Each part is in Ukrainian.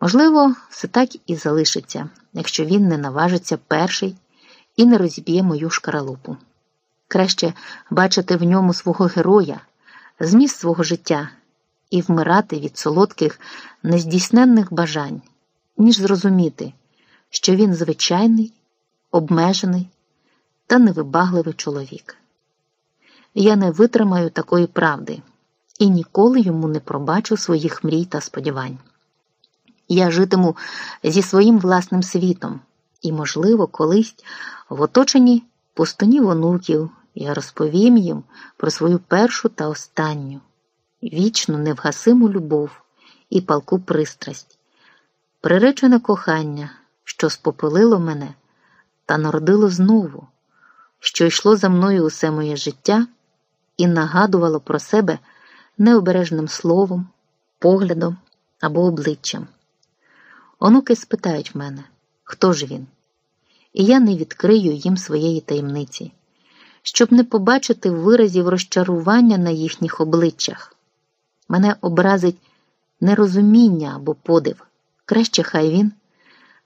Можливо, все так і залишиться, якщо він не наважиться перший і не розіб'є мою шкаралупу. Краще бачити в ньому свого героя, зміст свого життя і вмирати від солодких, нездійсненних бажань, ніж зрозуміти, що він звичайний, обмежений та невибагливий чоловік. Я не витримаю такої правди і ніколи йому не пробачу своїх мрій та сподівань. Я житиму зі своїм власним світом, і, можливо, колись в оточенні пустунів онуків я розповім їм про свою першу та останню, вічну невгасиму любов і палку пристрасть, приречене кохання, що спопилило мене та народило знову, що йшло за мною усе моє життя і нагадувало про себе необережним словом, поглядом або обличчям. Онуки спитають мене, хто ж він, і я не відкрию їм своєї таємниці, щоб не побачити виразів розчарування на їхніх обличчях. Мене образить нерозуміння або подив. Краще хай він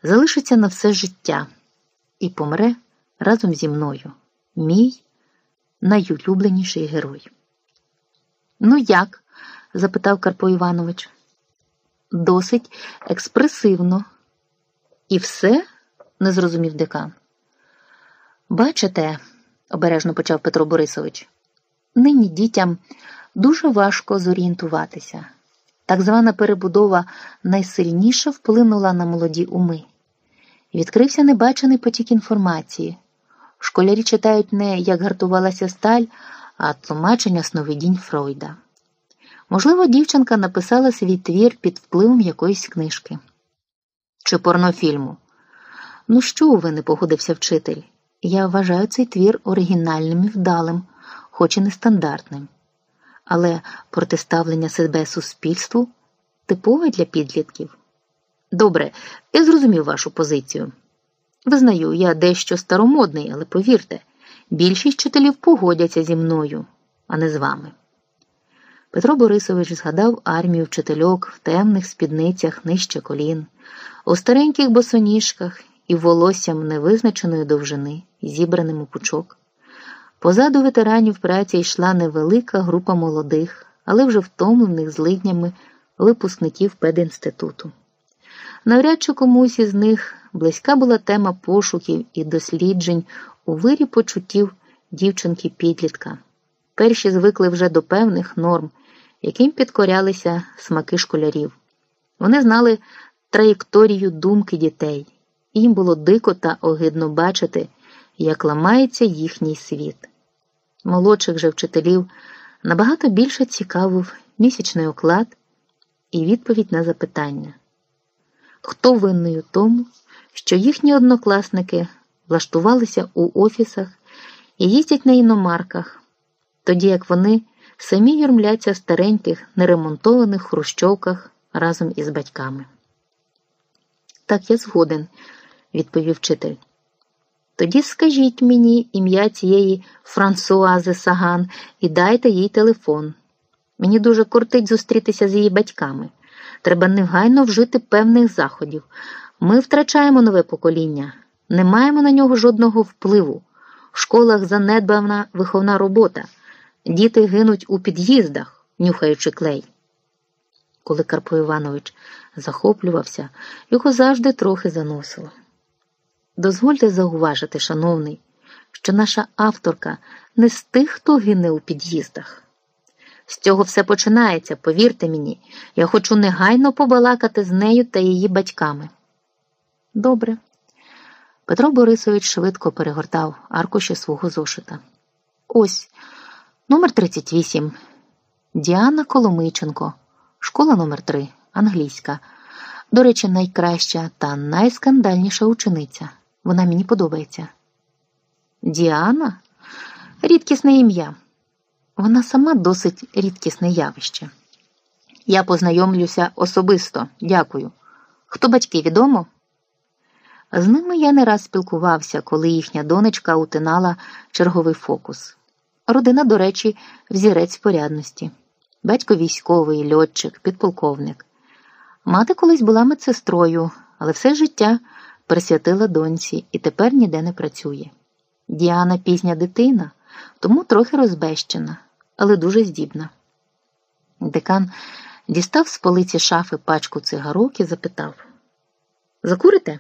залишиться на все життя і помре разом зі мною, мій найулюбленіший герой. Ну, як? запитав Карпо Іванович. Досить експресивно. І все? не зрозумів декан. Бачите, обережно почав Петро Борисович, нині дітям дуже важко зорієнтуватися. Так звана перебудова найсильніше вплинула на молоді уми. Відкрився небачений потік інформації. Школярі читають не як гартувалася сталь, а тлумачення сновидінь Фройда. Можливо, дівчинка написала свій твір під впливом якоїсь книжки чи порнофільму. Ну, що ви не погодився вчитель? Я вважаю цей твір оригінальним і вдалим, хоч і нестандартним. Але протиставлення себе суспільству типове для підлітків. Добре, я зрозумів вашу позицію. Визнаю, я дещо старомодний, але повірте, більшість вчителів погодяться зі мною, а не з вами. Петро Борисович згадав армію вчительок в темних спідницях нижче колін, у стареньких босоніжках і волоссям невизначеної довжини, зібраним у пучок. Позаду ветеранів праці йшла невелика група молодих, але вже втомлених злиднями випускників пединституту. Навряд чи комусь із них близька була тема пошуків і досліджень у вирі почуттів дівчинки-підлітка. Перші звикли вже до певних норм, яким підкорялися смаки школярів. Вони знали траєкторію думки дітей, їм було дико та огидно бачити, як ламається їхній світ. Молодших же вчителів набагато більше цікавив місячний оклад і відповідь на запитання. Хто винний у тому, що їхні однокласники влаштувалися у офісах і їздять на іномарках, тоді як вони самі юрмляться в стареньких неремонтованих хрущовках разом із батьками? Так я згоден, відповів вчитель. Тоді скажіть мені ім'я цієї Франсуази Саган і дайте їй телефон. Мені дуже кортить зустрітися з її батьками. Треба негайно вжити певних заходів. Ми втрачаємо нове покоління, не маємо на нього жодного впливу. В школах занедбана виховна робота. Діти гинуть у під'їздах, нюхаючи клей. Коли Карпо Іванович захоплювався, його завжди трохи заносило. Дозвольте зауважити, шановний, що наша авторка не з тих, хто гине у під'їздах. З цього все починається, повірте мені, я хочу негайно побалакати з нею та її батьками. Добре. Петро Борисович швидко перегортав аркуші свого зошита. Ось номер 38. Діана Коломийченко, школа номер 3 англійська. До речі, найкраща та найскандальніша учениця. Вона мені подобається. Діана рідкісне ім'я. Вона сама досить рідкісне явище. Я познайомлюся особисто, дякую. Хто батьки відомо? З ними я не раз спілкувався, коли їхня донечка утинала черговий фокус. Родина, до речі, взірець порядності. Батько військовий, льотчик, підполковник. Мати колись була медсестрою, але все життя присвятила доньці і тепер ніде не працює. Діана пізня дитина, тому трохи розбещена, але дуже здібна. Декан дістав з полиці шафи пачку цигарок і запитав Закурите?